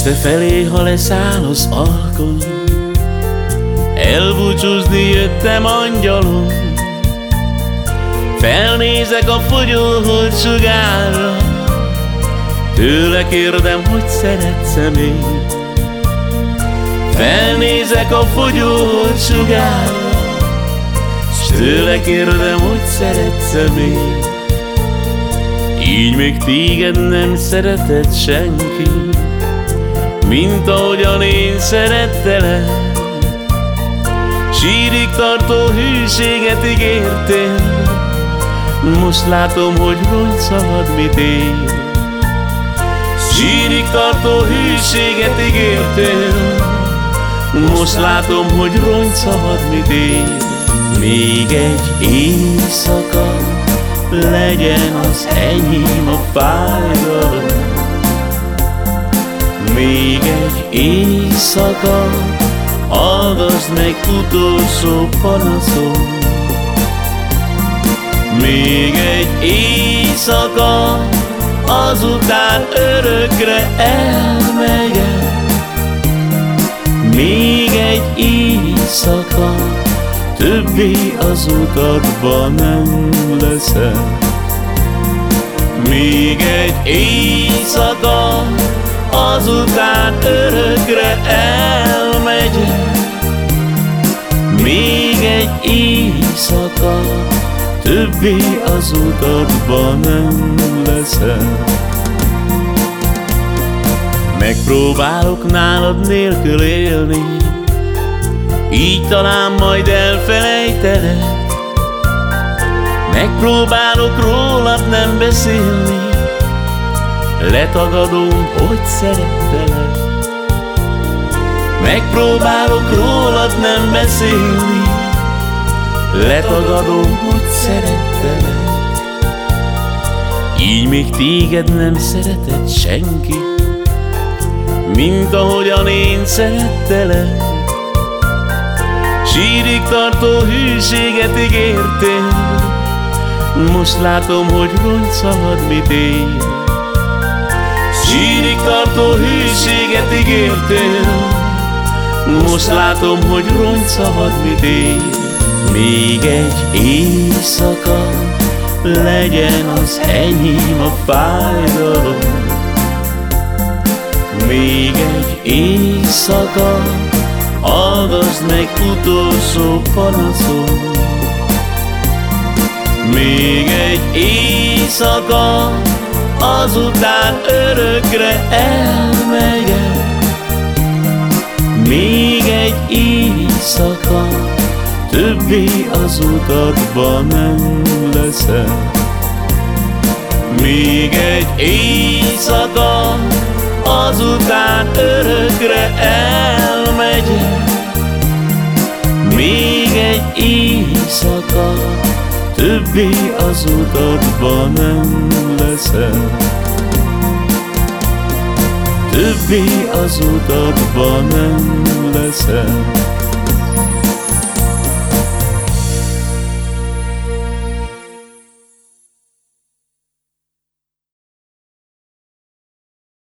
Este felé, ha leszáll az alkony. Elbúcsúzni jöttem angyalom Felnézek a fogyóhold sugárra Tőle kérdem, hogy szeretsz-e még? Felnézek a fogyóhold sugárra S tőle kérdem, hogy szeretsz-e még? Így még téged nem szeretett senki Mint ahogyan én szerettelek. Sírig tartó hűséget ígértél. Most látom, hogy rongy szabad mit ér. Sírig tartó hűséget ígértél. Most látom, hogy rongy szabad mit ér. Még egy éjszaka legyen az enyém a fájdalom Még egy éjszaka Hallgass meg utolsó panaszom Még egy éjszaka Azután örökre elmegyek. Még egy éjszaka Többé az utatba nem leszel Még egy éjszaka Azután örökre elmegyek Még egy éjszaka Többé az utatba nem leszel. Megpróbálok nálad nélkül élni Így talán majd elfelejtelek. Megpróbálok rólad nem beszélni Letagadom, hogy szerettelek. Megpróbálok rólad nem beszélni Letagadom, hogy szerettelek. Így még téged nem szeretett senki Mint ahogyan én szerettelek. Sírig tartó hűséget ígértél Most látom, hogy rongy szabad mit ér Sírig tartó hűséget ígértél. Most látom, hogy rongy szabad mit ér. Még egy éjszaka legyen az enyém a fájdalom. Még egy éjszaka Hallgass meg utolsó panaszom. Még egy éjszaka azután örökre elmegyek. Még egy éjszaka, többé az utatba nem leszel Még egy éjszaka, azután örökre elmegyek. Még egy éjszaka, Többé az utatba nem leszel Többé az utatba nem leszel